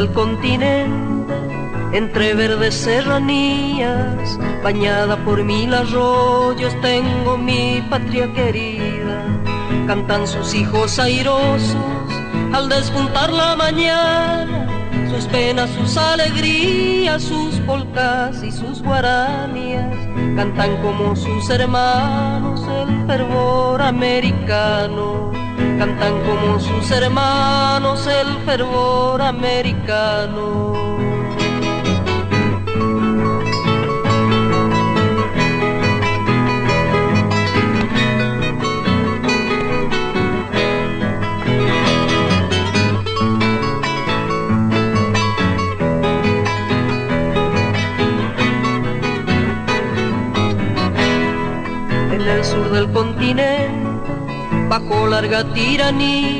del continente, entre verdes serranías, bañada por mil arroyos, tengo mi patria querida. Cantan sus hijos airosos al despuntar la mañana, sus penas, sus alegrías, sus polcas y sus guaranias. Cantan como sus hermanos el fervor americano cantan como sus hermanos el fervor americano. En el sur del continente bajo larga tiranía,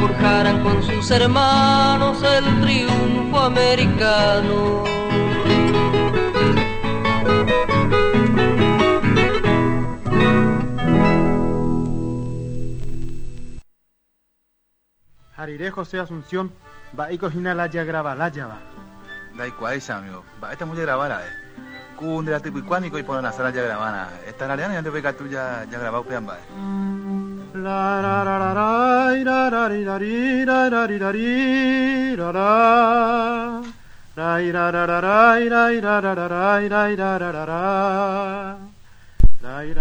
forjaran con sus hermanos el triunfo americano. Harire José Asunción, va y cocina la ya graba la ya va. Da igual, amigo, va esta muy grabada, eh. Cun de la tipo y y ponen la sala ya grabada. Esta realidad ya te ve que tú ya, ya grabado pean va.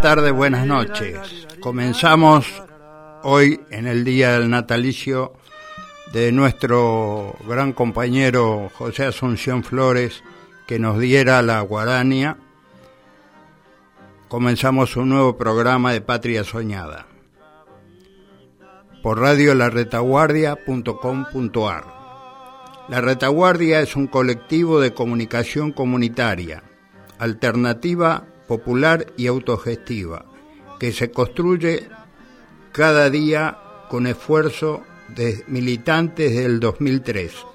Tarde, buenas noches. Comenzamos hoy en el día del natalicio de nuestro gran compañero José Asunción Flores que nos diera la guarania. Comenzamos un nuevo programa de Patria Soñada por radiolarretaguardia.com.ar. La Retaguardia es un colectivo de comunicación comunitaria, alternativa, popular y autogestiva, que se construye cada día con esfuerzo de militantes del 2003.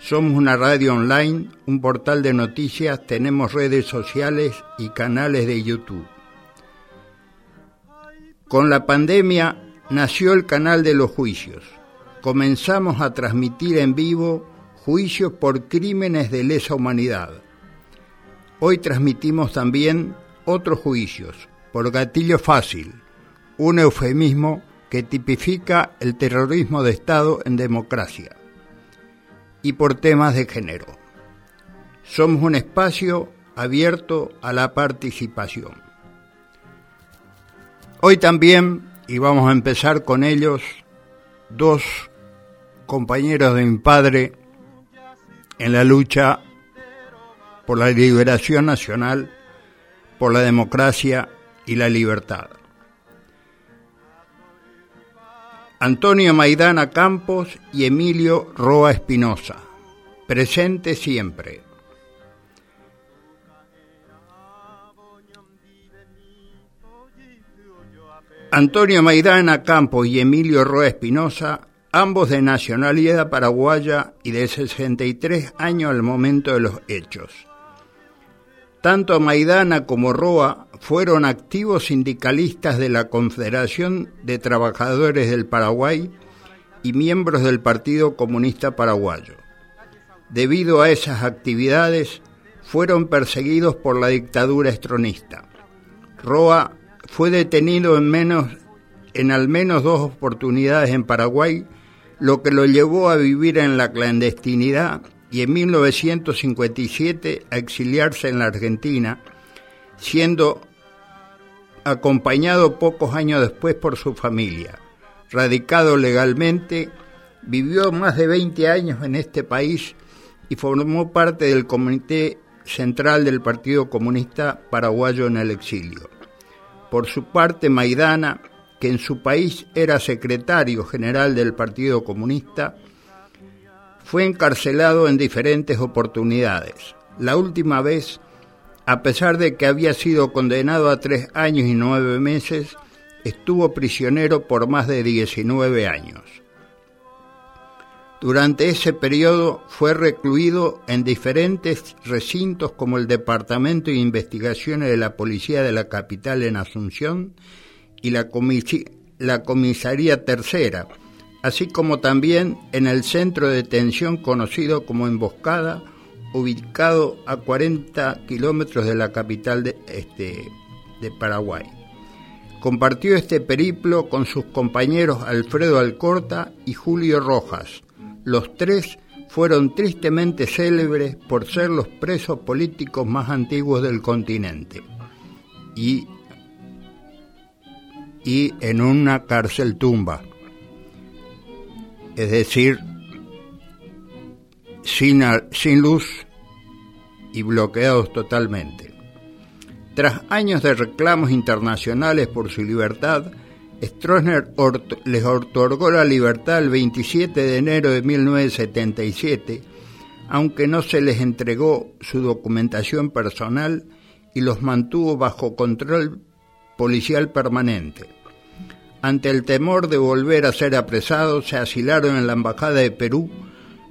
Somos una radio online, un portal de noticias, tenemos redes sociales y canales de YouTube. Con la pandemia nació el canal de los juicios. Comenzamos a transmitir en vivo juicios por crímenes de lesa humanidad. Hoy transmitimos también otros juicios por gatillo fácil, un eufemismo que tipifica el terrorismo de Estado en democracia, y por temas de género. Somos un espacio abierto a la participación. Hoy también y vamos a empezar con ellos, dos compañeros de mi padre en la lucha por la liberación nacional, por la democracia y la libertad. Antonio Maidana Campos y Emilio Roa Espinosa, presente siempre. Antonio Maidana Campos y Emilio Roa Espinosa, ambos de nacionalidad paraguaya y de 63 años al momento de los hechos. Tanto Maidana como Roa fueron activos sindicalistas de la Confederación de Trabajadores del Paraguay y miembros del Partido Comunista Paraguayo. debido a esas actividades, fueron perseguidos por la dictadura estronista. Roa fue detenido en, menos, en al menos dos oportunidades en Paraguay, lo que lo llevó a vivir en la clandestinidad y en 1957 a exiliarse en la Argentina, siendo acompañado pocos años después por su familia. Radicado legalmente, vivió más de 20 años en este país y formó parte del Comité Central del Partido Comunista Paraguayo en el exilio. Por su parte, Maidana, que en su país era secretario general del Partido Comunista, fue encarcelado en diferentes oportunidades. La última vez a pesar de que había sido condenado a tres años y nueve meses, estuvo prisionero por más de 19 años. Durante ese periodo fue recluido en diferentes recintos como el Departamento de Investigaciones de la Policía de la Capital en Asunción y la, la Comisaría Tercera, así como también en el centro de detención conocido como Emboscada ubicado a 40 kilómetros de la capital de, este, de Paraguay. Compartió este periplo con sus compañeros Alfredo Alcorta y Julio Rojas. Los tres fueron tristemente célebres por ser los presos políticos más antiguos del continente y, y en una cárcel tumba, es decir, sin, sin luz y bloqueados totalmente. Tras años de reclamos internacionales por su libertad, Stroessner les otorgó la libertad el 27 de enero de 1977, aunque no se les entregó su documentación personal y los mantuvo bajo control policial permanente. Ante el temor de volver a ser apresados, se asilaron en la Embajada de Perú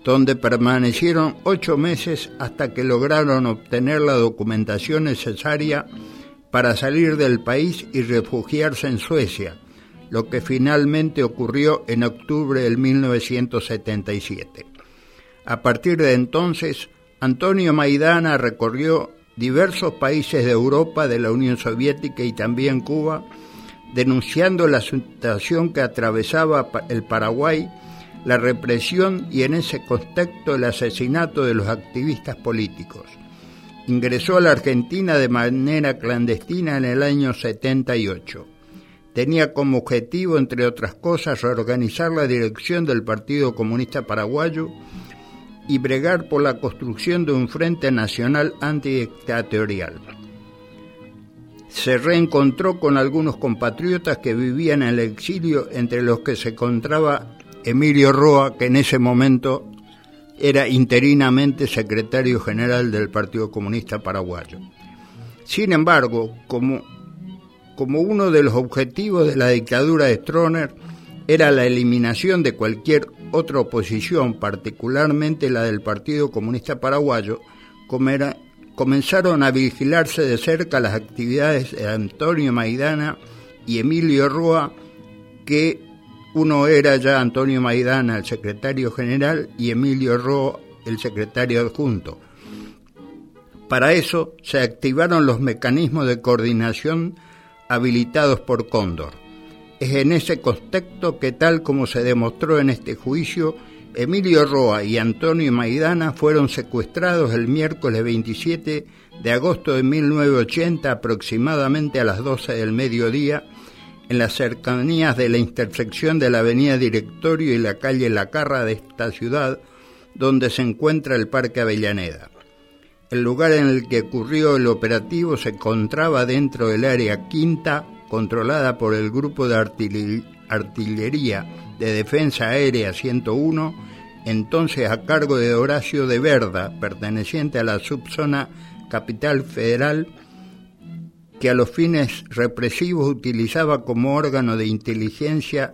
donde permanecieron ocho meses hasta que lograron obtener la documentación necesaria para salir del país y refugiarse en Suecia, lo que finalmente ocurrió en octubre del 1977. A partir de entonces, Antonio Maidana recorrió diversos países de Europa, de la Unión Soviética y también Cuba, denunciando la situación que atravesaba el Paraguay la represión y en ese contexto el asesinato de los activistas políticos. Ingresó a la Argentina de manera clandestina en el año 78. Tenía como objetivo, entre otras cosas, reorganizar la dirección del Partido Comunista Paraguayo y bregar por la construcción de un frente nacional antidictatorial. Se reencontró con algunos compatriotas que vivían en el exilio, entre los que se encontraba Emilio Roa, que en ese momento era interinamente secretario general del Partido Comunista Paraguayo. Sin embargo, como, como uno de los objetivos de la dictadura de Stroner era la eliminación de cualquier otra oposición, particularmente la del Partido Comunista Paraguayo, comenzaron a vigilarse de cerca las actividades de Antonio Maidana y Emilio Roa, que uno era ya Antonio Maidana, el secretario general, y Emilio Ro, el secretario adjunto. Para eso se activaron los mecanismos de coordinación habilitados por Cóndor. Es en ese contexto que, tal como se demostró en este juicio, Emilio Roa y Antonio Maidana fueron secuestrados el miércoles 27 de agosto de 1980 aproximadamente a las 12 del mediodía en las cercanías de la intersección de la avenida Directorio y la calle La Carra de esta ciudad, donde se encuentra el Parque Avellaneda. El lugar en el que ocurrió el operativo se encontraba dentro del área quinta, controlada por el Grupo de Artillería de Defensa Aérea 101, entonces a cargo de Horacio de Verda, perteneciente a la subzona Capital Federal, que a los fines represivos utilizaba como órgano de inteligencia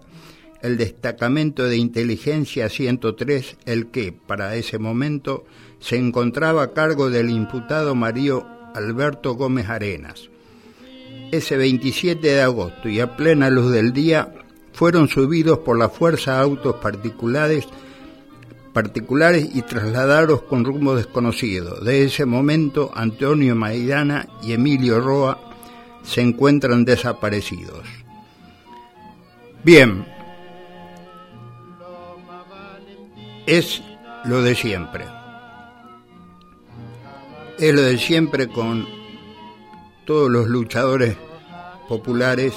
el destacamento de inteligencia 103, el que, para ese momento, se encontraba a cargo del imputado Mario Alberto Gómez Arenas. Ese 27 de agosto y a plena luz del día fueron subidos por la fuerza autos particulares particulares y trasladados con rumbo desconocido. De ese momento, Antonio Maidana y Emilio Roa se encuentran desaparecidos. Bien, es lo de siempre. Es lo de siempre con todos los luchadores populares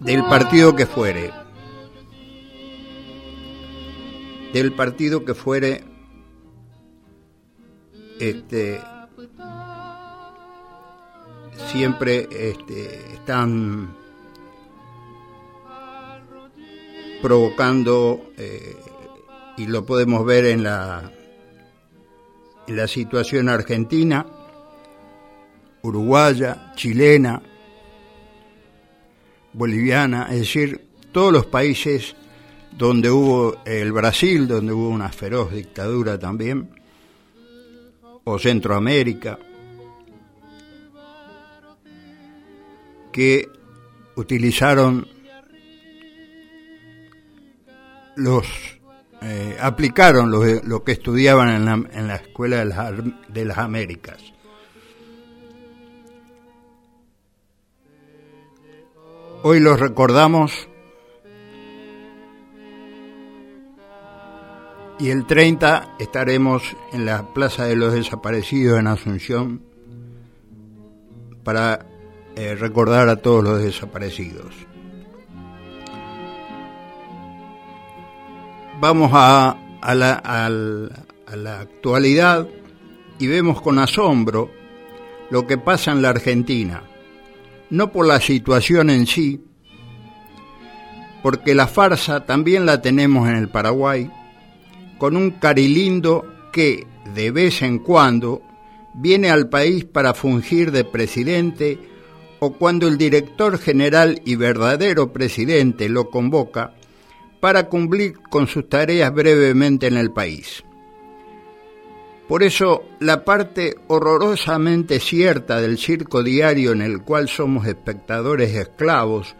del partido que fuere, del partido que fuere, este, siempre este, están provocando, eh, y lo podemos ver en la, en la situación argentina, uruguaya, chilena, boliviana, es decir, todos los países donde hubo el Brasil, donde hubo una feroz dictadura también, o Centroamérica, que utilizaron los eh, aplicaron lo, que estudiaban en la, en la escuela de las, de las Américas. Hoy los recordamos y el 30 estaremos en la Plaza de los Desaparecidos en Asunción para eh, recordar a todos los desaparecidos. Vamos a, la actualidad y vemos con asombro lo que pasa en la Argentina no por la situación en sí, porque la farsa también la tenemos en el Paraguay, con un carilindo que, de vez en cuando, viene al país para fungir de presidente o cuando el director general y verdadero presidente lo convoca para cumplir con sus tareas brevemente en el país. Por eso, la parte horrorosamente cierta del circo diario en el cual somos espectadores esclavos,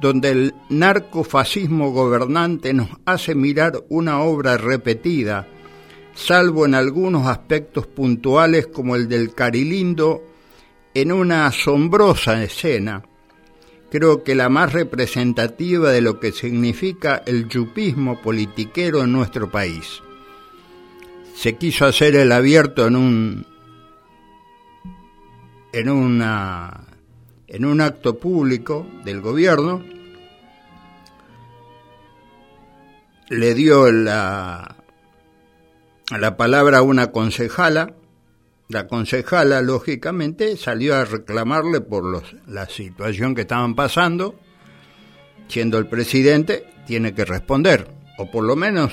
donde el narcofascismo gobernante nos hace mirar una obra repetida, salvo en algunos aspectos puntuales como el del Carilindo, en una asombrosa escena, creo que la más representativa de lo que significa el yupismo politiquero en nuestro país. Se quiso hacer el abierto en un en una en un acto público del gobierno le dio la la palabra a una concejala la concejala lógicamente salió a reclamarle por los, la situación que estaban pasando siendo el presidente tiene que responder o por lo menos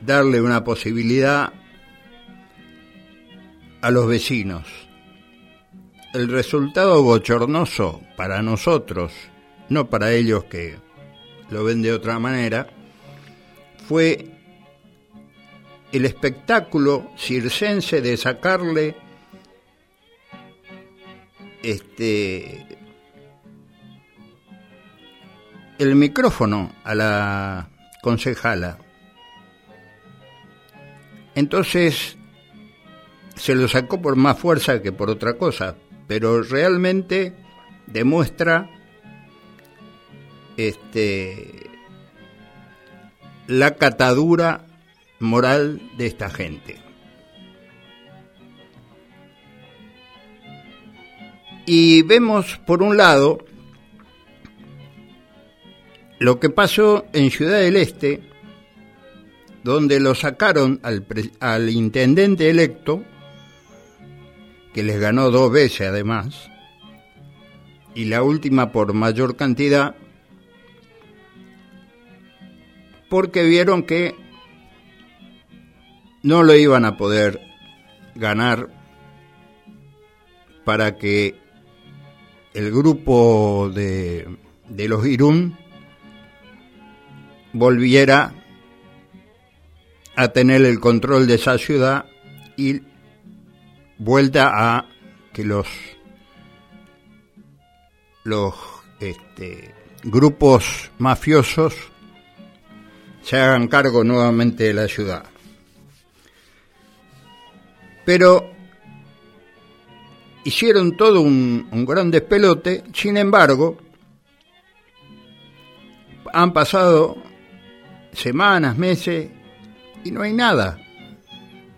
darle una posibilidad a los vecinos. El resultado bochornoso para nosotros, no para ellos que lo ven de otra manera, fue el espectáculo circense de sacarle este el micrófono a la concejala. Entonces se lo sacó por más fuerza que por otra cosa, pero realmente demuestra este la catadura moral de esta gente. Y vemos por un lado lo que pasó en Ciudad del Este donde lo sacaron al, al intendente electo, que les ganó dos veces además, y la última por mayor cantidad, porque vieron que no lo iban a poder ganar para que el grupo de, de los Irún volviera a tener el control de esa ciudad y vuelta a que los los este, grupos mafiosos se hagan cargo nuevamente de la ciudad. Pero hicieron todo un, un gran despelote, sin embargo, han pasado semanas, meses, y no hay nada.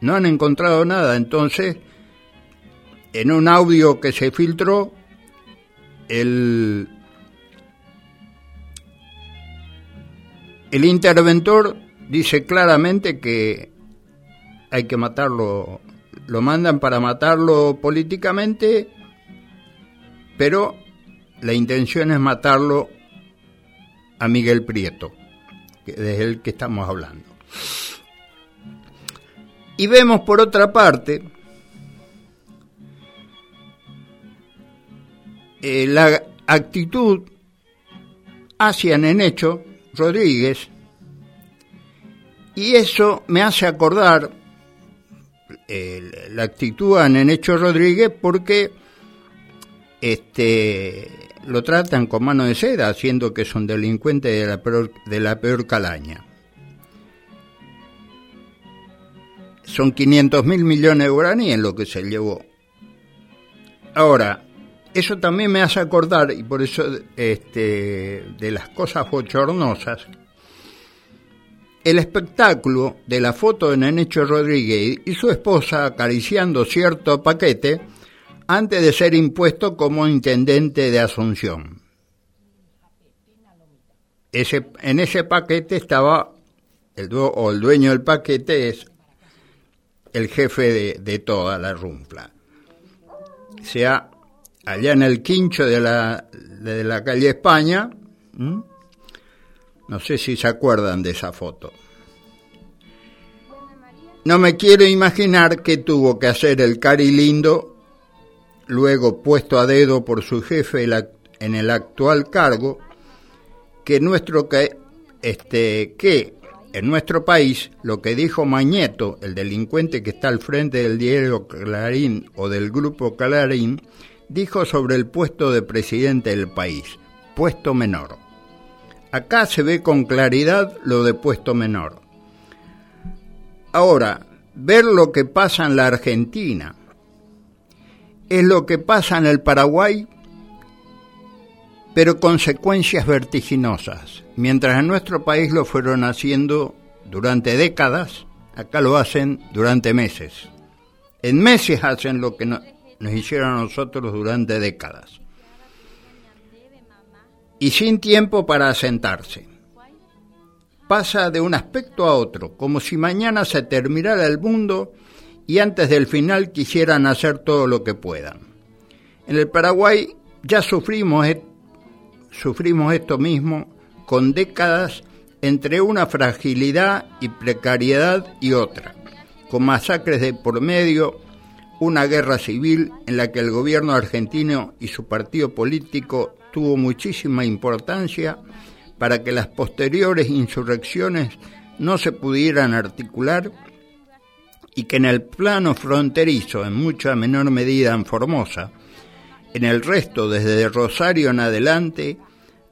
No han encontrado nada. Entonces, en un audio que se filtró, el, el interventor dice claramente que hay que matarlo, lo mandan para matarlo políticamente, pero la intención es matarlo a Miguel Prieto, que es el que estamos hablando. Y vemos por otra parte eh, la actitud hacia Nenecho Rodríguez y eso me hace acordar eh, la actitud a Nenecho Rodríguez porque este lo tratan con mano de seda, haciendo que es un delincuente de la peor, de la peor calaña. Son 500 mil millones de guaraníes lo que se llevó. Ahora, eso también me hace acordar, y por eso este, de las cosas bochornosas, el espectáculo de la foto de Nenecho Rodríguez y su esposa acariciando cierto paquete antes de ser impuesto como intendente de Asunción. Ese, en ese paquete estaba, el, dueño del paquete es el jefe de, toda la rumpla. O sea, allá en el quincho de la, de la calle España, no sé si se acuerdan de esa foto. No me quiero imaginar qué tuvo que hacer el cari lindo luego puesto a dedo por su jefe en el actual cargo, que nuestro que este que en nuestro país lo que dijo Mañeto, el delincuente que está al frente del diario Clarín o del grupo Clarín, dijo sobre el puesto de presidente del país, puesto menor. Acá se ve con claridad lo de puesto menor. Ahora, ver lo que pasa en la Argentina, es lo que pasa en el Paraguay, pero consecuencias vertiginosas. Mientras en nuestro país lo fueron haciendo durante décadas, acá lo hacen durante meses. En meses hacen lo que nos hicieron a nosotros durante décadas. Y sin tiempo para asentarse. Pasa de un aspecto a otro, como si mañana se terminara el mundo y antes del final quisieran hacer todo lo que puedan. En el Paraguay ya sufrimos, sufrimos esto mismo con décadas entre una fragilidad y precariedad y otra, con masacres de por medio, una guerra civil en la que el gobierno argentino y su partido político tuvo muchísima importancia para que las posteriores insurrecciones no se pudieran articular y que en el plano fronterizo, en mucha menor medida en Formosa, en el resto, desde Rosario en adelante,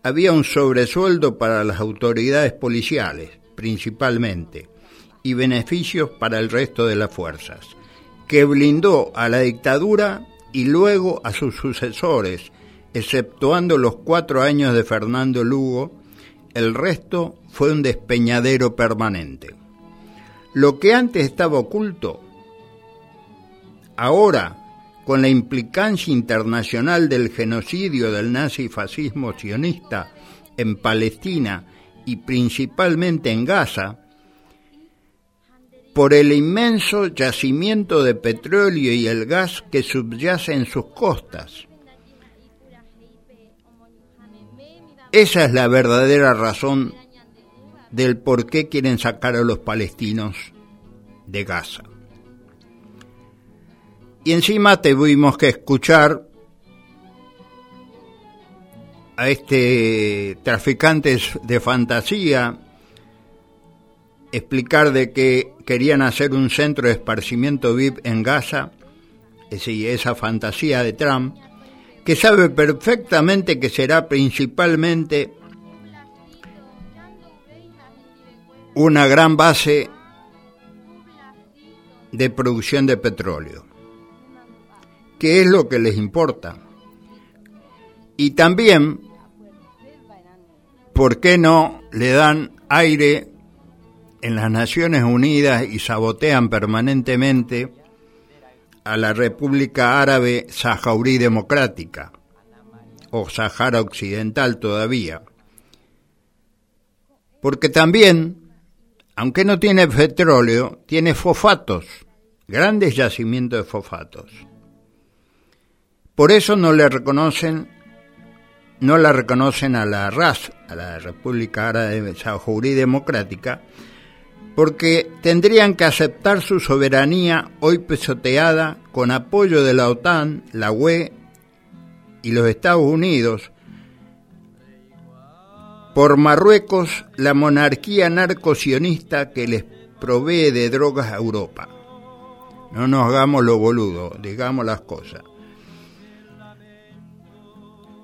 había un sobresueldo para las autoridades policiales, principalmente, y beneficios para el resto de las fuerzas, que blindó a la dictadura y luego a sus sucesores, exceptuando los cuatro años de Fernando Lugo, el resto fue un despeñadero permanente. Lo que antes estaba oculto, ahora, con la implicancia internacional del genocidio del nazifascismo sionista en Palestina y principalmente en Gaza, por el inmenso yacimiento de petróleo y el gas que subyace en sus costas. Esa es la verdadera razón del por qué quieren sacar a los palestinos de Gaza. Y encima tuvimos que escuchar a este traficantes de fantasía explicar de que querían hacer un centro de esparcimiento VIP en Gaza, esa fantasía de Trump, que sabe perfectamente que será principalmente una gran base de producción de petróleo. ¿Qué es lo que les importa? Y también, ¿por qué no le dan aire en las Naciones Unidas y sabotean permanentemente a la República Árabe Sahaurí Democrática, o Sahara Occidental todavía? Porque también, aunque no tiene petróleo, tiene fosfatos, grandes yacimientos de fosfatos. Por eso no le reconocen, no la reconocen a la RAS, a la República Árabe Sahaurí Democrática, porque tendrían que aceptar su soberanía hoy pesoteada con apoyo de la OTAN, la UE y los Estados Unidos, por Marruecos, la monarquía narcosionista que les provee de drogas a Europa. No nos hagamos lo boludo, digamos las cosas.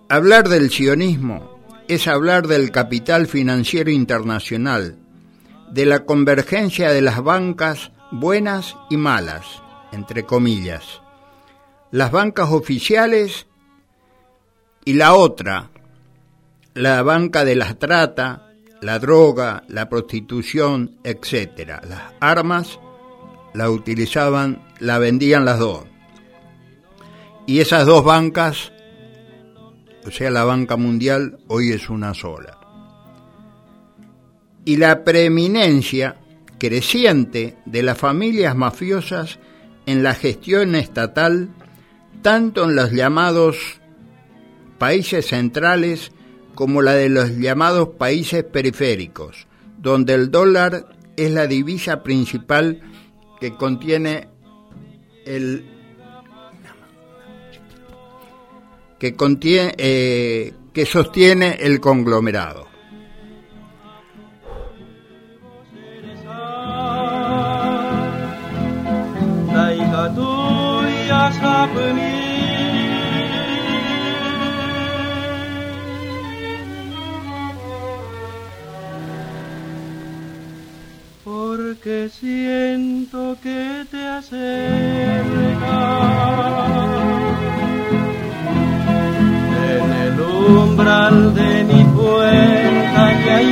Hablar del sionismo es hablar del capital financiero internacional, de la convergencia de las bancas buenas y malas, entre comillas, las bancas oficiales y la otra, la banca de la trata, la droga, la prostitución, etc. Las armas la utilizaban, la vendían las dos. Y esas dos bancas o sea, la banca mundial hoy es una sola. Y la preeminencia creciente de las familias mafiosas en la gestión estatal, tanto en los llamados países centrales como la de los llamados países periféricos, donde el dólar es la divisa principal que contiene el que, contiene, eh, que sostiene el conglomerado. Porque siento que te acercas. Umbral de mi puerta y hay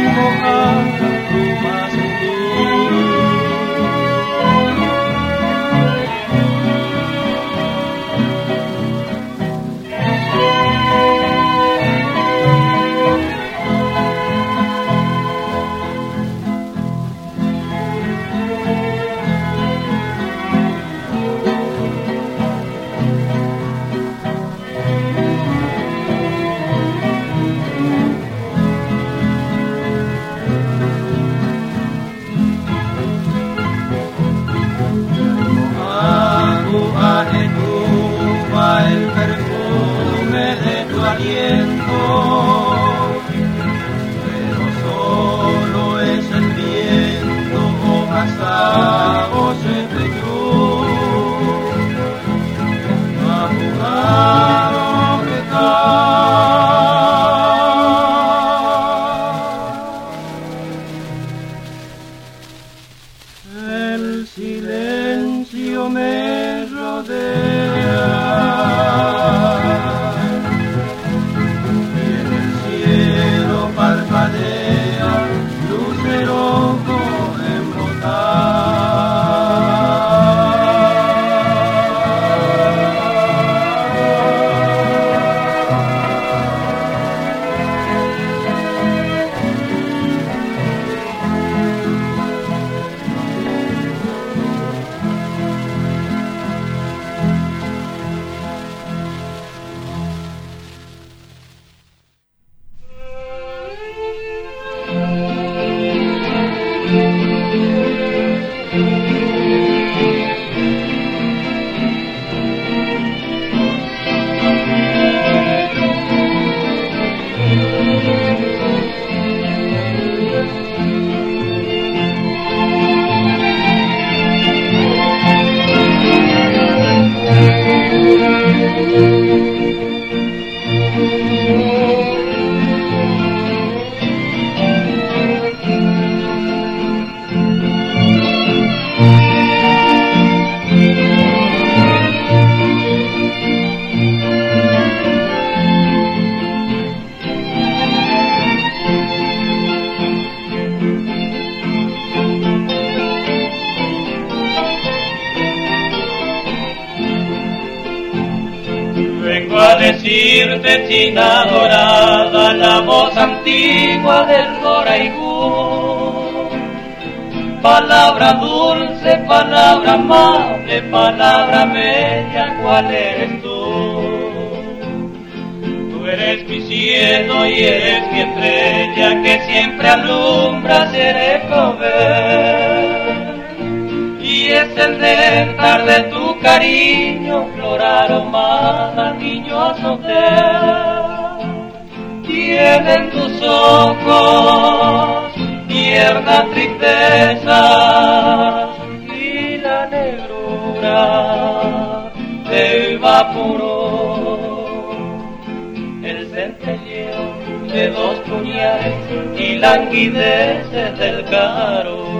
palabra bella, ¿cuál eres tú? Tú eres mi cielo y eres mi estrella que siempre alumbra seré proveer. Y es el néctar de tu cariño, flor aromada, niño Y Tienen tus ojos tierna tristeza vapor. El centelleo de dos puñales y languideces del caro.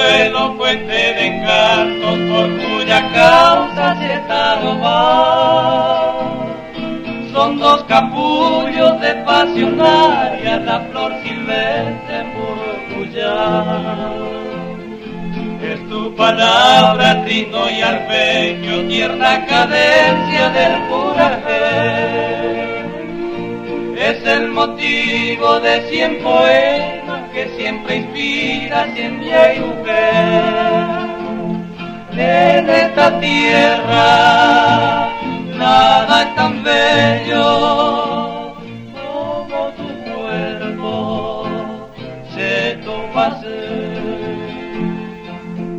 Soyuelo, fuente de encantos, por cuya causa se está Son dos capullos de pasionaria, la flor silvestre murmullar. Es tu palabra, trino y arpegio, tierna cadencia del coraje. Es el motivo de cien poemas que siempre inspira siempre y mujer. En esta tierra nada es tan bello como tu cuerpo se toma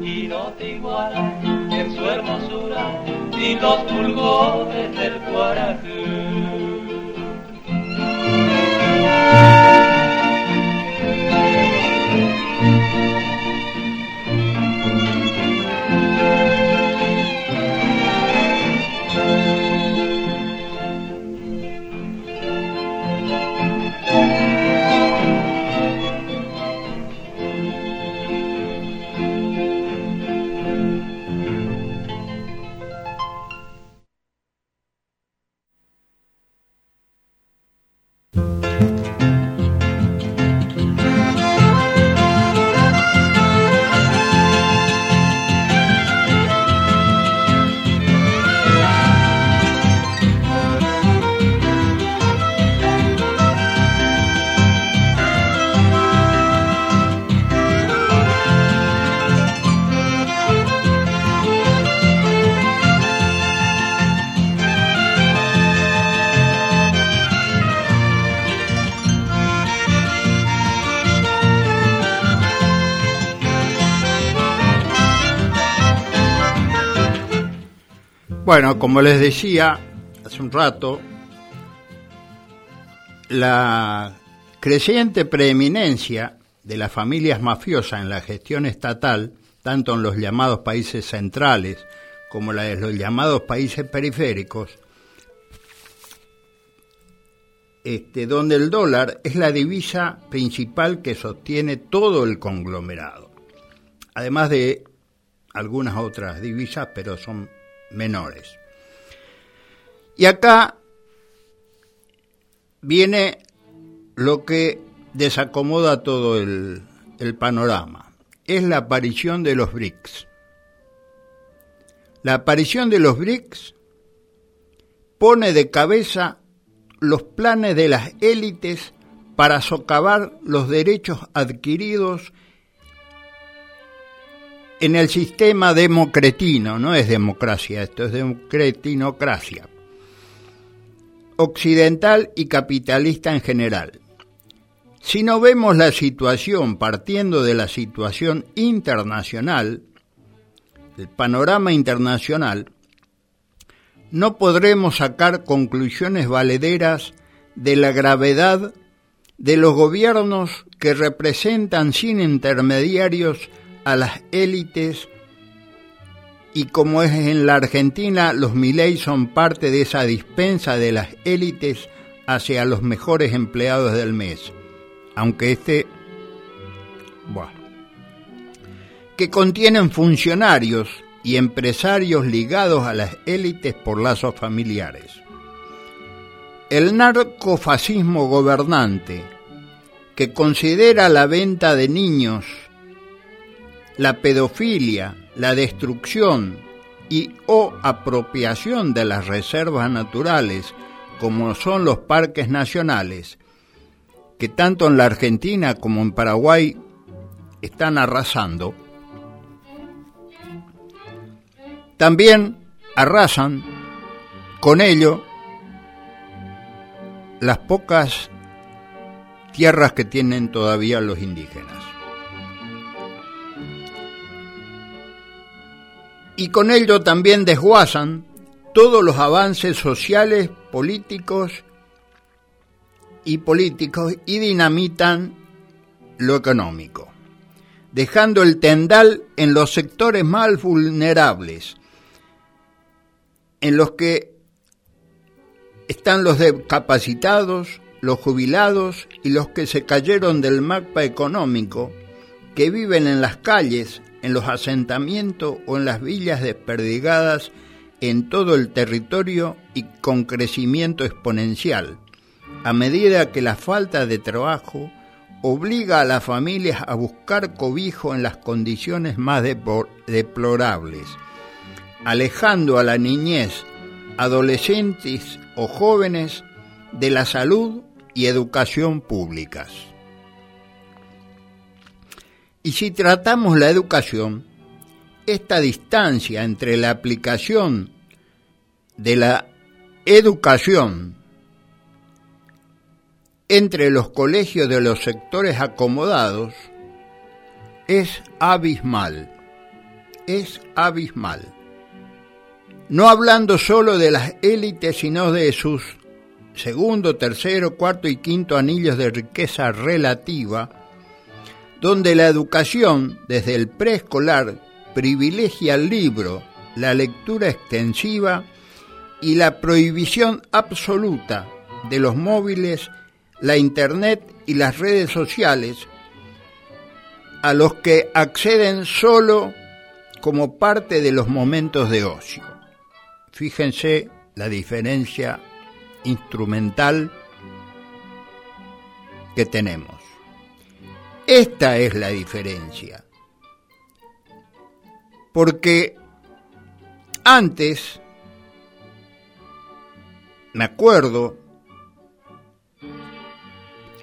y no te iguala en su hermosura ni los fulgores del cuarajú. Bueno, como les decía hace un rato, la creciente preeminencia de las familias mafiosas en la gestión estatal, tanto en los llamados países centrales como en los llamados países periféricos, este, donde el dólar es la divisa principal que sostiene todo el conglomerado, además de algunas otras divisas, pero son menores. Y acá viene lo que desacomoda todo el, el panorama. Es la aparición de los BRICS. La aparición de los BRICS pone de cabeza los planes de las élites para socavar los derechos adquiridos en el sistema democretino, no es democracia, esto es democretinocracia, occidental y capitalista en general. Si no vemos la situación partiendo de la situación internacional, el panorama internacional, no podremos sacar conclusiones valederas de la gravedad de los gobiernos que representan sin intermediarios a las élites y como es en la Argentina, los Milei son parte de esa dispensa de las élites hacia los mejores empleados del mes, aunque este. Que contienen funcionarios y empresarios ligados a las élites por lazos familiares. El narcofascismo gobernante, que considera la venta de niños, la pedofilia, la destrucción y o apropiación de las reservas naturales, como son los parques nacionales, que tanto en la Argentina como en Paraguay están arrasando, también arrasan con ello las pocas tierras que tienen todavía los indígenas. Y con ello también desguazan todos los avances sociales, políticos y políticos y dinamitan lo económico, dejando el tendal en los sectores más vulnerables, en los que están los discapacitados, los jubilados y los que se cayeron del mapa económico, que viven en las calles, en los asentamientos o en las villas desperdigadas en todo el territorio y con crecimiento exponencial, a medida que la falta de trabajo obliga a las familias a buscar cobijo en las condiciones más deplorables alejando a la niñez, adolescentes o jóvenes de la salud y educación públicas. Y si tratamos la educación, esta distancia entre la aplicación de la educación entre los colegios de los sectores acomodados es abismal, es abismal. No hablando solo de las élites, sino de sus segundo, tercero, cuarto y quinto anillos de riqueza relativa, donde la educación desde el preescolar privilegia el libro, la lectura extensiva y la prohibición absoluta de los móviles, la internet y las redes sociales, a los que acceden solo como parte de los momentos de ocio. Fíjense la diferencia instrumental que tenemos. Esta es la diferencia. Porque antes, me acuerdo,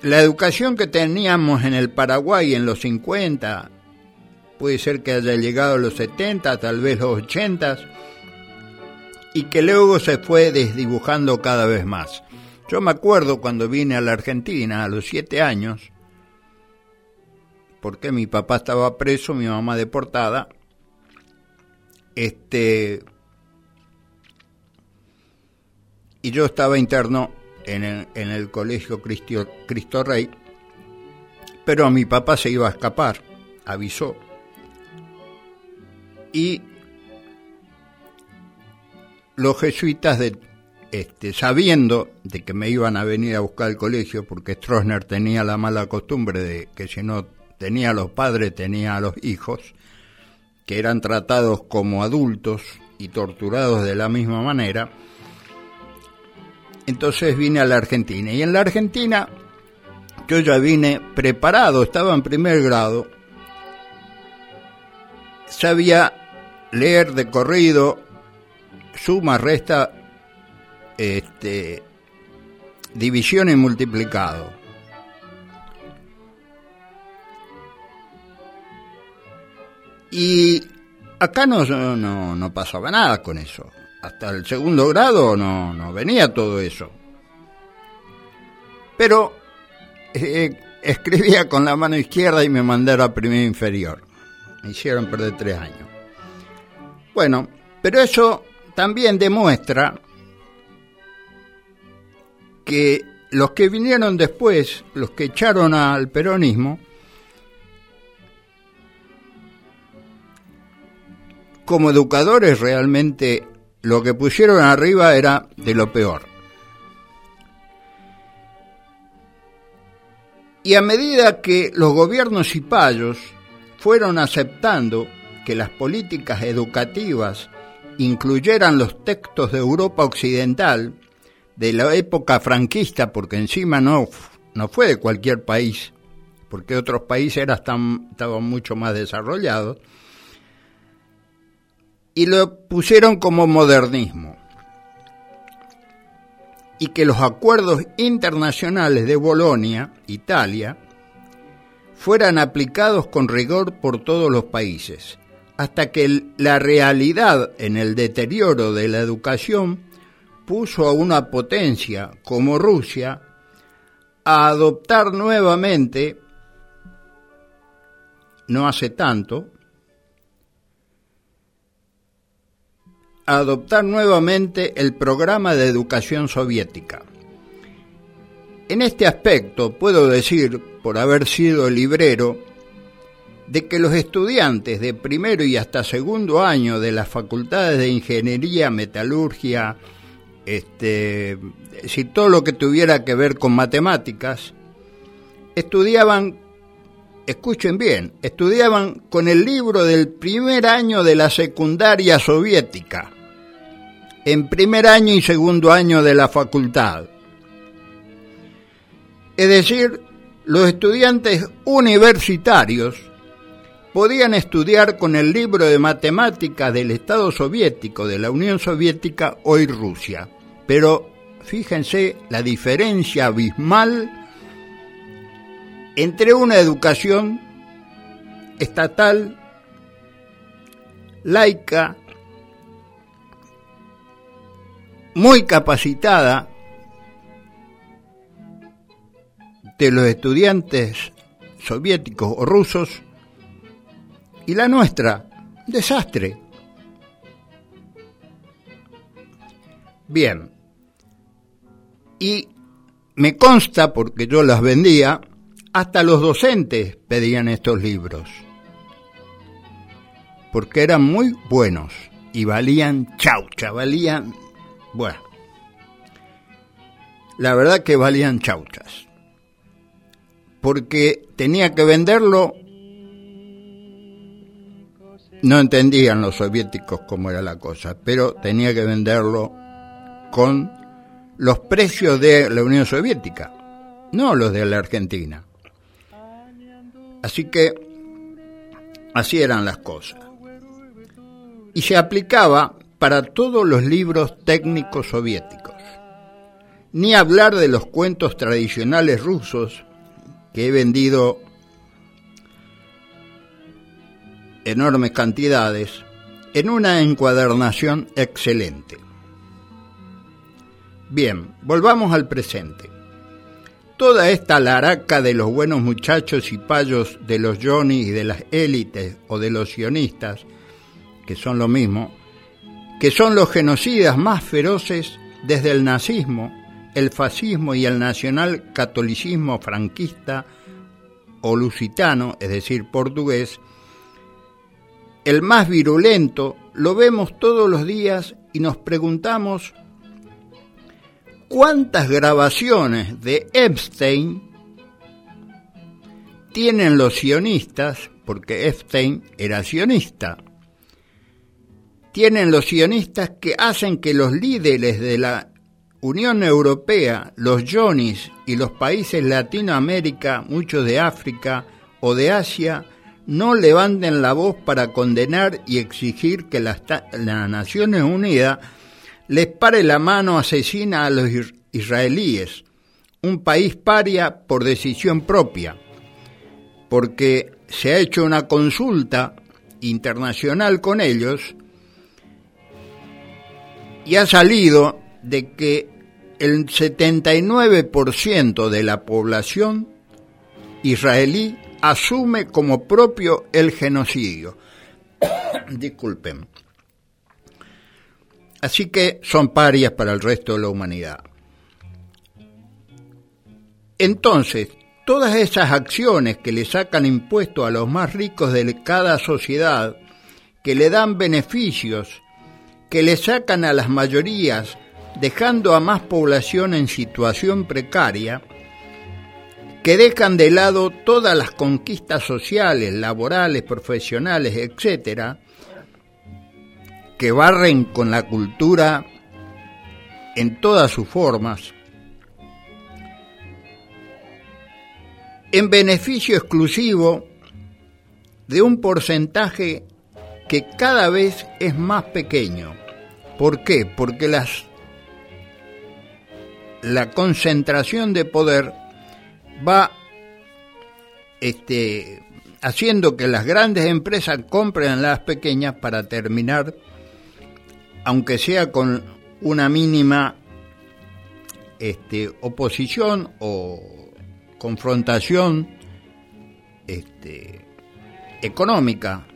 la educación que teníamos en el Paraguay en los 50, puede ser que haya llegado a los 70, tal vez los 80, y que luego se fue desdibujando cada vez más. Yo me acuerdo cuando vine a la Argentina a los siete años, porque mi papá estaba preso, mi mamá deportada, este, y yo estaba interno en el, colegio Cristo, Rey, pero mi papá se iba a escapar, avisó, y los jesuitas, de, este, sabiendo de que me iban a venir a buscar al colegio, porque Stroessner tenía la mala costumbre de que si no tenía a los padres, tenía a los hijos, que eran tratados como adultos y torturados de la misma manera, entonces vine a la Argentina. Y en la Argentina yo ya vine preparado, estaba en primer grado, sabía leer de corrido suma, resta, este, división y multiplicado. Y acá no, no, no, pasaba nada con eso. Hasta el segundo grado no, no venía todo eso. Pero eh, escribía con la mano izquierda y me mandaron a primer inferior. Me hicieron perder tres años. Bueno, pero eso también demuestra que los que vinieron después, los que echaron al peronismo, como educadores realmente lo que pusieron arriba era de lo peor. Y a medida que los gobiernos y payos fueron aceptando que las políticas educativas incluyeran los textos de Europa Occidental de la época franquista, porque encima no, no fue de cualquier país, porque otros países eran, estaban mucho más desarrollados, y lo pusieron como modernismo. Y que los acuerdos internacionales de Bolonia, Italia, fueran aplicados con rigor por todos los países, hasta que la realidad en el deterioro de la educación puso a una potencia como Rusia a adoptar nuevamente, no hace tanto, adoptar nuevamente el programa de educación soviética. En este aspecto puedo decir, por haber sido librero, de que los estudiantes de primero y hasta segundo año de las facultades de ingeniería, metalurgia, este, si todo lo que tuviera que ver con matemáticas, estudiaban, escuchen bien, estudiaban con el libro del primer año de la secundaria soviética, en primer año y segundo año de la facultad. Es decir, los estudiantes universitarios podían estudiar con el libro de matemáticas del Estado soviético, de la Unión Soviética, hoy Rusia. Pero fíjense la diferencia abismal entre una educación estatal, laica, muy capacitada de los estudiantes soviéticos o rusos y la nuestra, desastre. Bien, y me consta, porque yo las vendía, hasta los docentes pedían estos libros, porque eran muy buenos y valían chaucha, valían, bueno, la verdad que valían chauchas porque tenía que venderlo. No entendían los soviéticos cómo era la cosa, pero tenía que venderlo con los precios de la Unión Soviética, no los de la Argentina. Así que así eran las cosas. Y se aplicaba para todos los libros técnicos soviéticos. Ni hablar de los cuentos tradicionales rusos que he vendido enormes cantidades en una encuadernación excelente. Bien, volvamos al presente. Toda esta laraca de los buenos muchachos y payos de los Johnny y de las élites o de los sionistas, que son lo mismo, que son los genocidas más feroces desde el nazismo el fascismo y el nacional catolicismo franquista o lusitano, es decir, portugués, el más virulento, lo vemos todos los días y nos preguntamos cuántas grabaciones de Epstein tienen los sionistas, porque Epstein era sionista, tienen los sionistas que hacen que los líderes de la Unión Europea, los Johnnies y los países Latinoamérica, muchos de África o de Asia, no levanten la voz para condenar y exigir que las, Naciones Unidas les pare la mano asesina a los israelíes, un país paria por decisión propia, porque se ha hecho una consulta internacional con ellos y ha salido de que el 79% de la población israelí asume como propio el genocidio. Disculpen. Así que son parias para el resto de la humanidad. Entonces, todas esas acciones que le sacan impuestos a los más ricos de cada sociedad, que le dan beneficios, que le sacan a las mayorías dejando a más población en situación precaria, que dejan de lado todas las conquistas sociales, laborales, profesionales, etcétera, que barren con la cultura en todas sus formas, en beneficio exclusivo de un porcentaje que cada vez es más pequeño. ¿Por qué? Porque las, la concentración de poder va este, haciendo que las grandes empresas compren a las pequeñas para terminar, aunque sea con una mínima este, oposición o confrontación este, económica.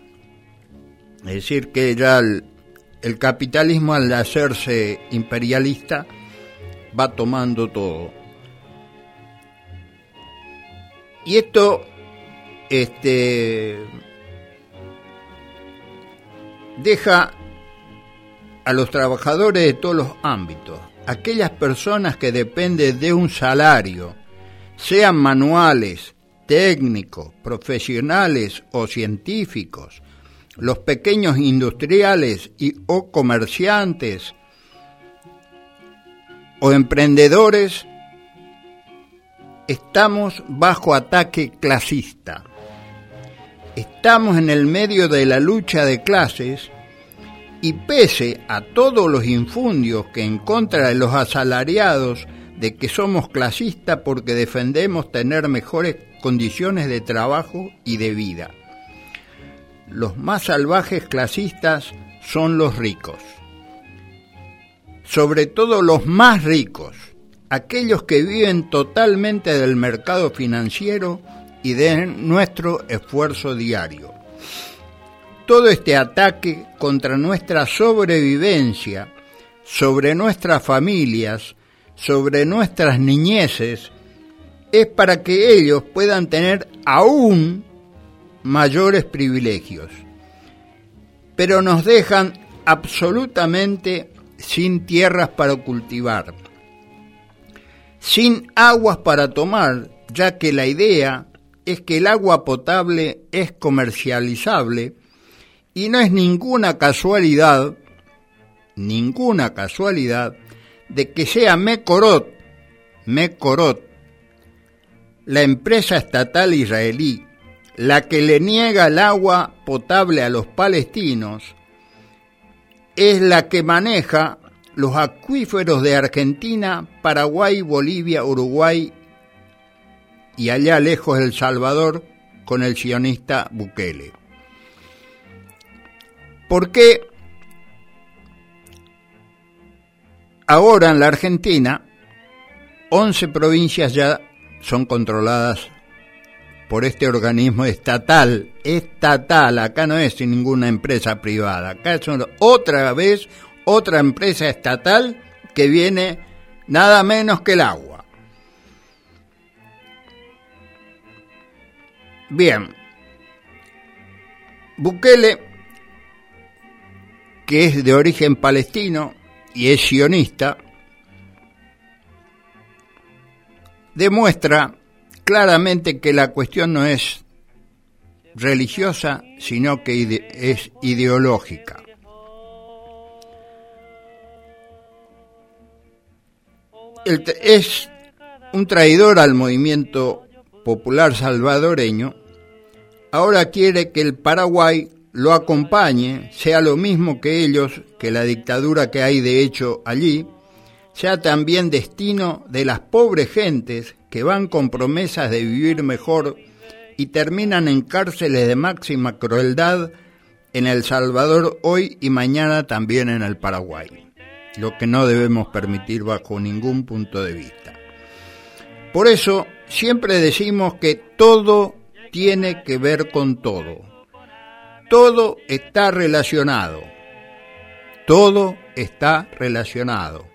Es decir, que ya el, el capitalismo al hacerse imperialista va tomando todo. Y esto este, deja a los trabajadores de todos los ámbitos, aquellas personas que dependen de un salario, sean manuales, técnicos, profesionales o científicos, los pequeños industriales y o comerciantes o emprendedores, estamos bajo ataque clasista. Estamos en el medio de la lucha de clases y pese a todos los infundios que en contra de los asalariados de que somos clasistas porque defendemos tener mejores condiciones de trabajo y de vida. Los más salvajes clasistas son los ricos, sobre todo los más ricos, aquellos que viven totalmente del mercado financiero y de nuestro esfuerzo diario. Todo este ataque contra nuestra sobrevivencia, sobre nuestras familias, sobre nuestras niñeces, es para que ellos puedan tener aún mayores privilegios. Pero nos dejan absolutamente sin tierras para cultivar, sin aguas para tomar, ya que la idea es que el agua potable es comercializable y no es ninguna casualidad, ninguna casualidad, de que sea Mekorot, Mekorot, la empresa estatal israelí, la que le niega el agua potable a los palestinos, es la que maneja los acuíferos de Argentina, Paraguay, Bolivia, Uruguay y allá lejos El Salvador con el sionista Bukele. ¿Por qué ahora en la Argentina 11 provincias ya son controladas por este organismo estatal, estatal, acá no es ninguna empresa privada, acá es otra vez otra empresa estatal que viene nada menos que el agua. Bien, Bukele, que es de origen palestino y es sionista, demuestra claramente que la cuestión no es religiosa, sino que es ideológica. es un traidor al movimiento popular salvadoreño, ahora quiere que el Paraguay lo acompañe, sea lo mismo que ellos, que la dictadura que hay de hecho allí, sea también destino de las pobres gentes que van con promesas de vivir mejor y terminan en cárceles de máxima crueldad en El Salvador hoy y mañana también en el Paraguay, lo que no debemos permitir bajo ningún punto de vista. Por eso siempre decimos que todo tiene que ver con todo. Todo está relacionado. Todo está relacionado.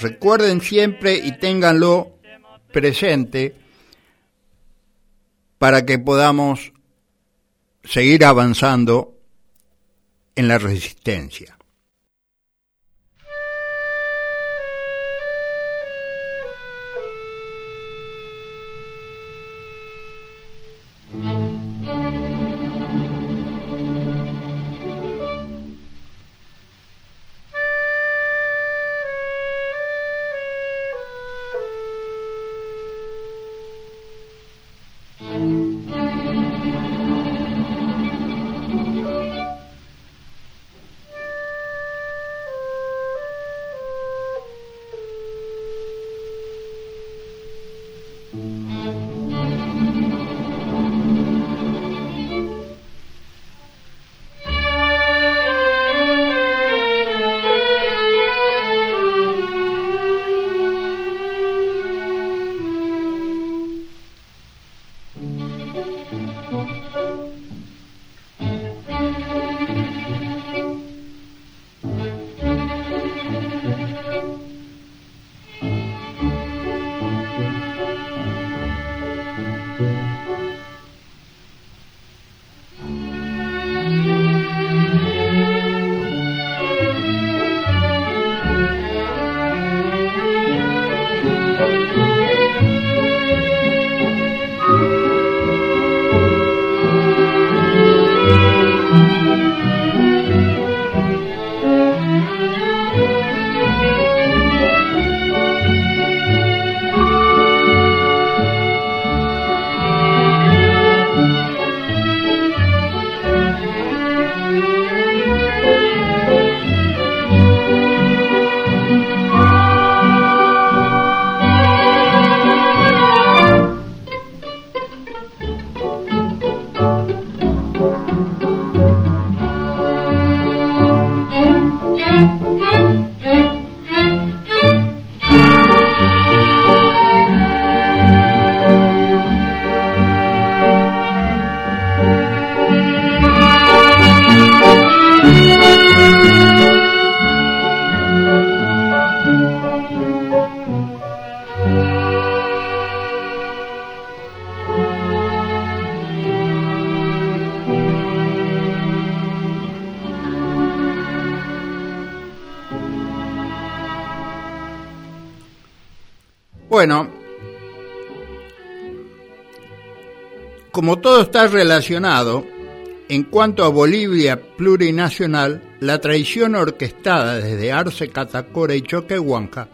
Recuerden siempre y ténganlo presente para que podamos seguir avanzando en la resistencia. Como todo está relacionado, en cuanto a Bolivia plurinacional, la traición orquestada desde Arce, Catacora y Choquehuanca,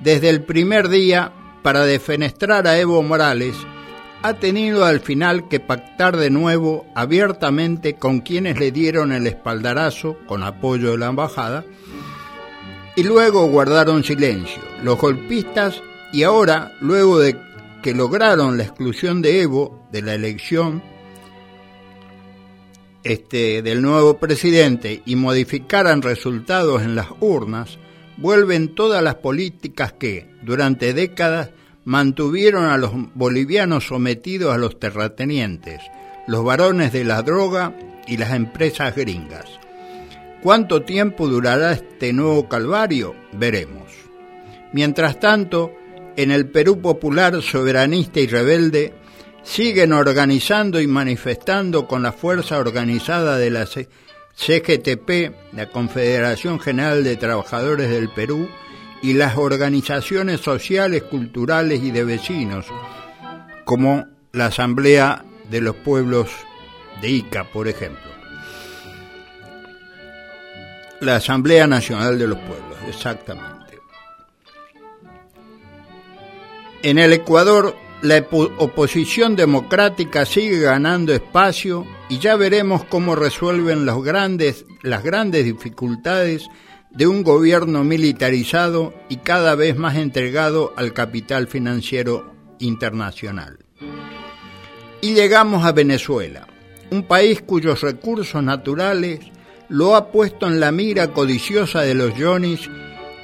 desde el primer día para defenestrar a Evo Morales, ha tenido al final que pactar de nuevo abiertamente con quienes le dieron el espaldarazo con apoyo de la embajada y luego guardaron silencio. Los golpistas y ahora, luego de que lograron la exclusión de Evo de la elección este, del nuevo presidente y modificaran resultados en las urnas, vuelven todas las políticas que, durante décadas, mantuvieron a los bolivianos sometidos a los terratenientes, los varones de la droga y las empresas gringas. ¿Cuánto tiempo durará este nuevo calvario? Veremos. Mientras tanto, en el Perú popular soberanista y rebelde siguen organizando y manifestando con la fuerza organizada de la CGTP, la Confederación General de Trabajadores del Perú, y las organizaciones sociales, culturales y de vecinos, como la Asamblea de los Pueblos de Ica, por ejemplo. La Asamblea Nacional de los Pueblos, exactamente. En el Ecuador, la oposición democrática sigue ganando espacio y ya veremos cómo resuelven grandes, las grandes dificultades de un gobierno militarizado y cada vez más entregado al capital financiero internacional. Y llegamos a Venezuela, un país cuyos recursos naturales lo ha puesto en la mira codiciosa de los yonis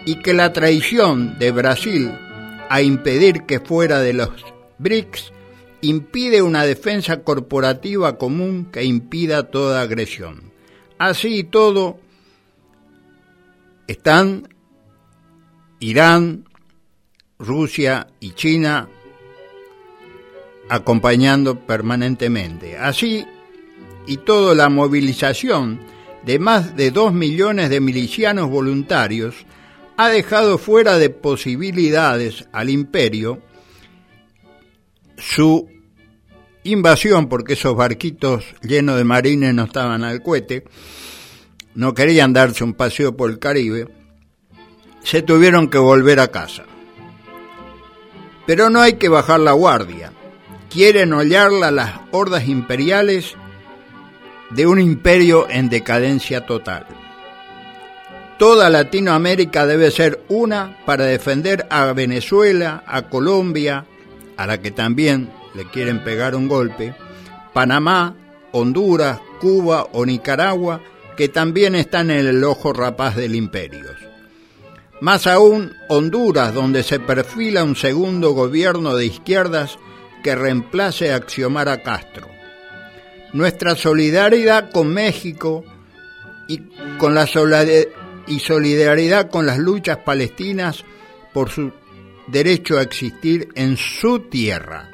y que la traición de Brasil a impedir que fuera de los BRICS impide una defensa corporativa común que impida toda agresión. Así y todo, están Irán, Rusia y China acompañando permanentemente. Así y todo la movilización de más de dos millones de milicianos voluntarios ha dejado fuera de posibilidades al imperio su invasión, porque esos barquitos llenos de marines no estaban al cohete, no querían darse un paseo por el Caribe, se tuvieron que volver a casa. Pero no hay que bajar la guardia. Quieren hollarla las hordas imperiales de un imperio en decadencia total. Toda Latinoamérica debe ser una para defender a Venezuela, a Colombia, a la que también le quieren pegar un golpe, Panamá, Honduras, Cuba o Nicaragua, que también están en el ojo rapaz del imperio. Más aún, Honduras, donde se perfila un segundo gobierno de izquierdas que reemplace a Xiomara Castro. Nuestra solidaridad con México y, con la y solidaridad con las luchas palestinas por su derecho a existir en su tierra.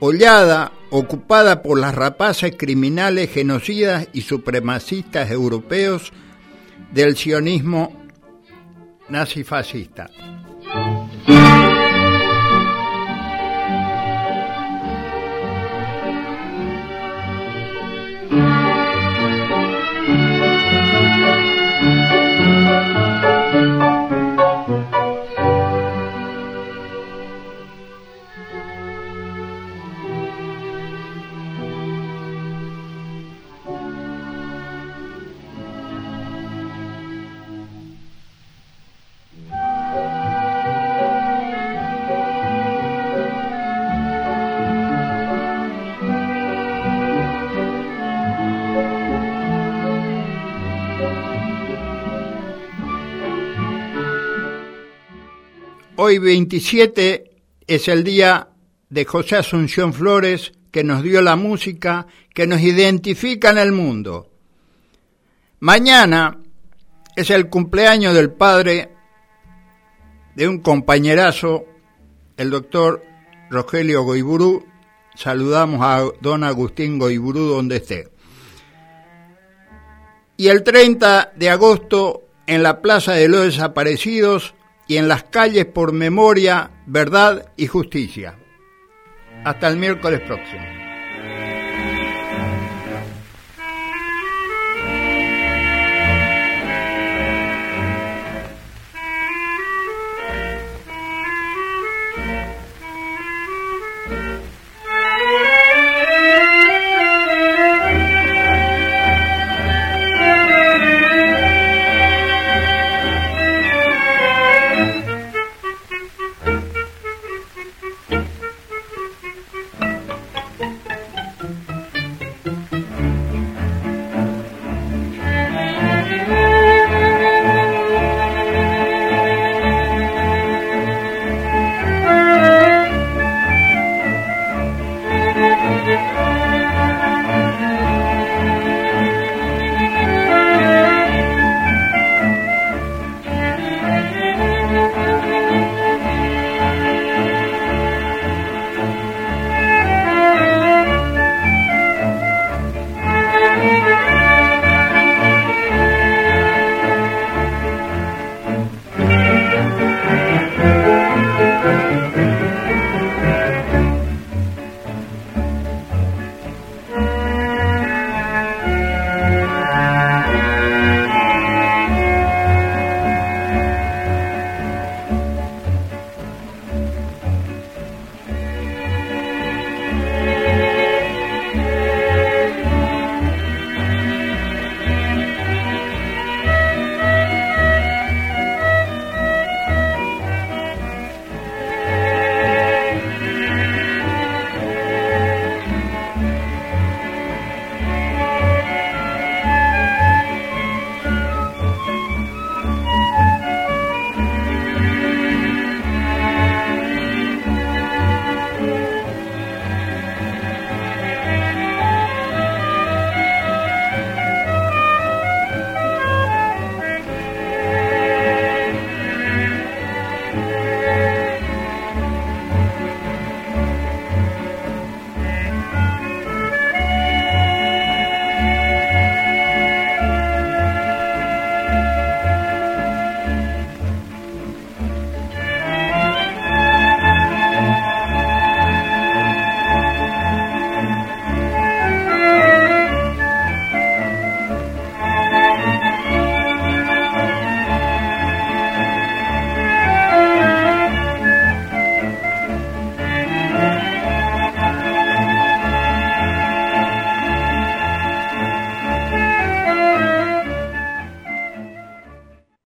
Hollada, ocupada por las rapaces criminales, genocidas y supremacistas europeos del sionismo nazifascista. Hoy 27 es el día de José Asunción Flores, que nos dio la música que nos identifica en el mundo. Mañana es el cumpleaños del padre de un compañerazo, el doctor Rogelio Goiburú. Saludamos a don Agustín Goiburú donde esté. Y el 30 de agosto, en la Plaza de los Desaparecidos, y en las calles por memoria, verdad y justicia. Hasta el miércoles próximo.